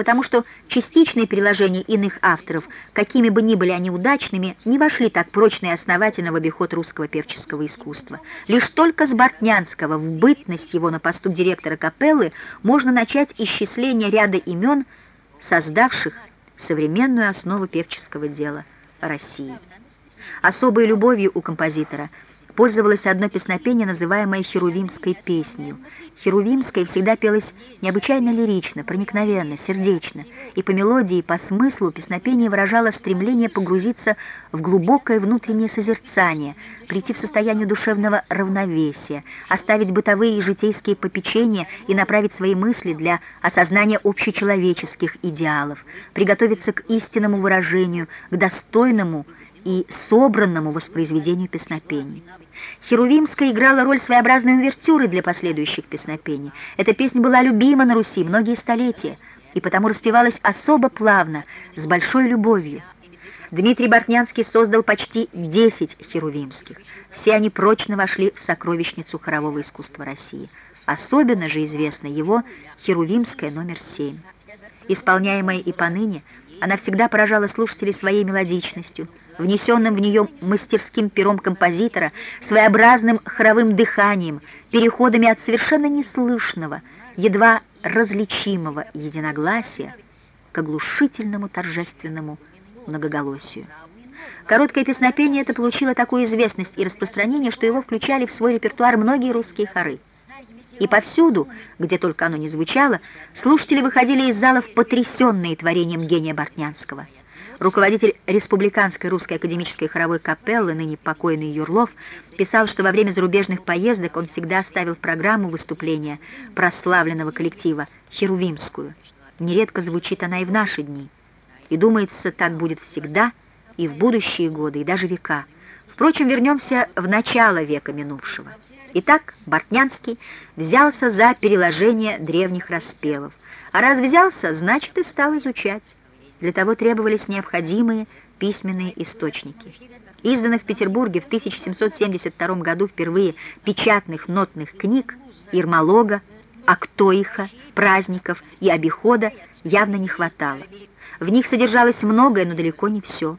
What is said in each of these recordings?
потому что частичные переложения иных авторов, какими бы ни были они удачными, не вошли так прочно и основательно в обиход русского певческого искусства. Лишь только с Бортнянского в бытность его на посту директора капеллы можно начать исчисление ряда имен, создавших современную основу певческого дела России. Особой любовью у композитора – пользовалось одно песнопение, называемое «Херувимской песнью». Херувимская всегда пелась необычайно лирично, проникновенно, сердечно, и по мелодии, по смыслу песнопение выражало стремление погрузиться в глубокое внутреннее созерцание, прийти в состояние душевного равновесия, оставить бытовые и житейские попечения и направить свои мысли для осознания общечеловеческих идеалов, приготовиться к истинному выражению, к достойному и собранному воспроизведению песнопений. Херувимская играла роль своеобразной увертюры для последующих песнопений. Эта песня была любима на Руси многие столетия, и потому распевалась особо плавно, с большой любовью. Дмитрий Бортнянский создал почти 10 херувимских. Все они прочно вошли в сокровищницу хорового искусства России. Особенно же известна его херувимская номер 7. Исполняемая и поныне – она всегда поражала слушателей своей мелодичностью, внесенным в нее мастерским пером композитора, своеобразным хоровым дыханием, переходами от совершенно неслышного, едва различимого единогласия к оглушительному торжественному многоголосию. Короткое песнопение это получило такую известность и распространение, что его включали в свой репертуар многие русские хоры. И повсюду, где только оно не звучало, слушатели выходили из залов потрясенные творением гения Бортнянского. Руководитель Республиканской русской академической хоровой капеллы, ныне покойный Юрлов, писал, что во время зарубежных поездок он всегда ставил в программу выступления прославленного коллектива «Херувимскую». Нередко звучит она и в наши дни. И думается, так будет всегда и в будущие годы, и даже века. Впрочем, вернемся в начало века минувшего. Итак, Бортнянский взялся за переложение древних распевов. А раз взялся, значит и стал изучать. Для того требовались необходимые письменные источники. Изданных в Петербурге в 1772 году впервые печатных нотных книг Ермолога, Актоиха, праздников и обихода явно не хватало. В них содержалось многое, но далеко не все.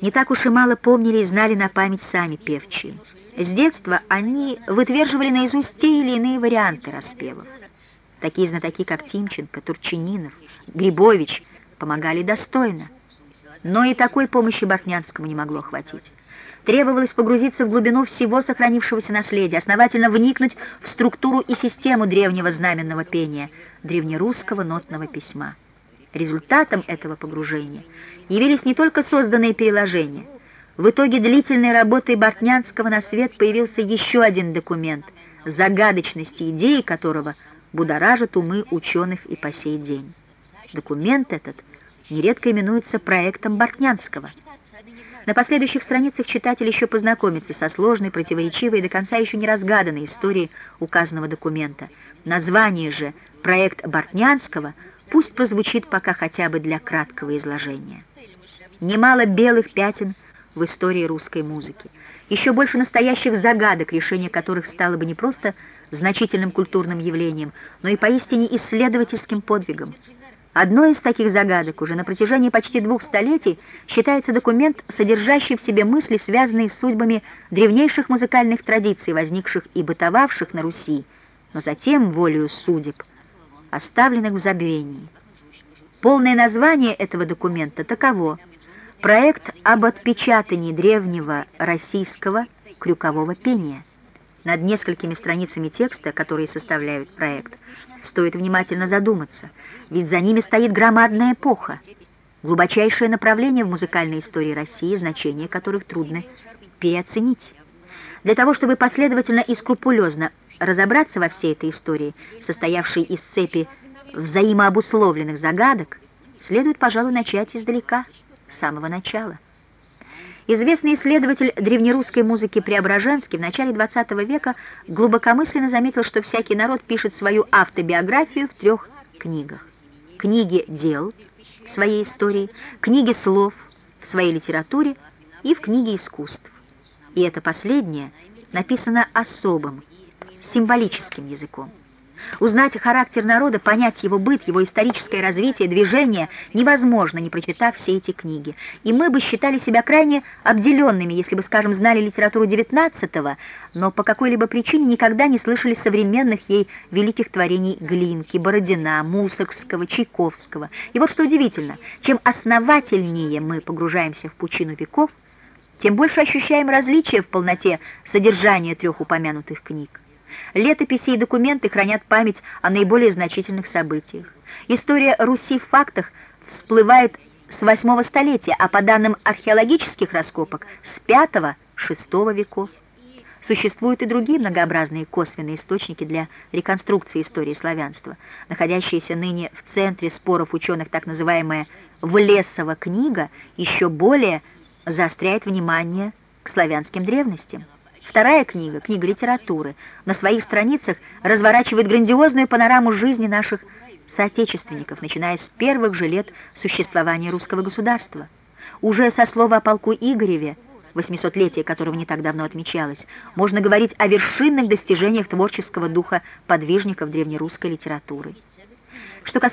Не так уж и мало помнили и знали на память сами певчие. С детства они вытверживали наизусть те или иные варианты распевов. Такие знатоки, как Тимченко, Турчининов, Грибович, помогали достойно. Но и такой помощи Бахнянскому не могло хватить. Требовалось погрузиться в глубину всего сохранившегося наследия, основательно вникнуть в структуру и систему древнего знаменного пения, древнерусского нотного письма. Результатом этого погружения явились не только созданные переложения – в итоге длительной работы Бортнянского на свет появился еще один документ, загадочности идеи которого будоражит умы ученых и по сей день. Документ этот нередко именуется проектом Бортнянского. На последующих страницах читатель еще познакомится со сложной, противоречивой и до конца еще не разгаданной историей указанного документа. Название же «Проект Бортнянского» пусть прозвучит пока хотя бы для краткого изложения. Немало белых пятен – в истории русской музыки. Еще больше настоящих загадок, решение которых стало бы не просто значительным культурным явлением, но и поистине исследовательским подвигом. Одной из таких загадок уже на протяжении почти двух столетий считается документ, содержащий в себе мысли, связанные с судьбами древнейших музыкальных традиций, возникших и бытовавших на Руси, но затем, волею судеб, оставленных в забвении. Полное название этого документа таково Проект об отпечатании древнего российского крюкового пения. Над несколькими страницами текста, которые составляют проект, стоит внимательно задуматься, ведь за ними стоит громадная эпоха, глубочайшее направление в музыкальной истории России, значение которых трудно переоценить. Для того, чтобы последовательно и скрупулезно разобраться во всей этой истории, состоявшей из цепи взаимообусловленных загадок, следует, пожалуй, начать издалека – самого начала. Известный исследователь древнерусской музыки Преображенский в начале XX века глубокомысленно заметил, что всякий народ пишет свою автобиографию в трех книгах. Книги дел в своей истории, книги слов в своей литературе и в книге искусств. И это последнее написано особым, символическим языком. Узнать характер народа, понять его быт, его историческое развитие, движение невозможно, не прочитав все эти книги. И мы бы считали себя крайне обделенными, если бы, скажем, знали литературу XIX, но по какой-либо причине никогда не слышали современных ей великих творений Глинки, Бородина, Мусоргского, Чайковского. И вот что удивительно, чем основательнее мы погружаемся в пучину веков, тем больше ощущаем различия в полноте содержания трех упомянутых книг. Летописи и документы хранят память о наиболее значительных событиях. История Руси в фактах всплывает с восьмого столетия, а по данным археологических раскопок с V-VI веков. Существуют и другие многообразные косвенные источники для реконструкции истории славянства. Находящаяся ныне в центре споров ученых так называемая «Влесова книга» еще более заостряет внимание к славянским древностям. Вторая книга, книга литературы, на своих страницах разворачивает грандиозную панораму жизни наших соотечественников, начиная с первых же лет существования русского государства. Уже со слова о полку Игореве, 800-летие которого не так давно отмечалось, можно говорить о вершинных достижениях творческого духа подвижников древнерусской литературы. Что касается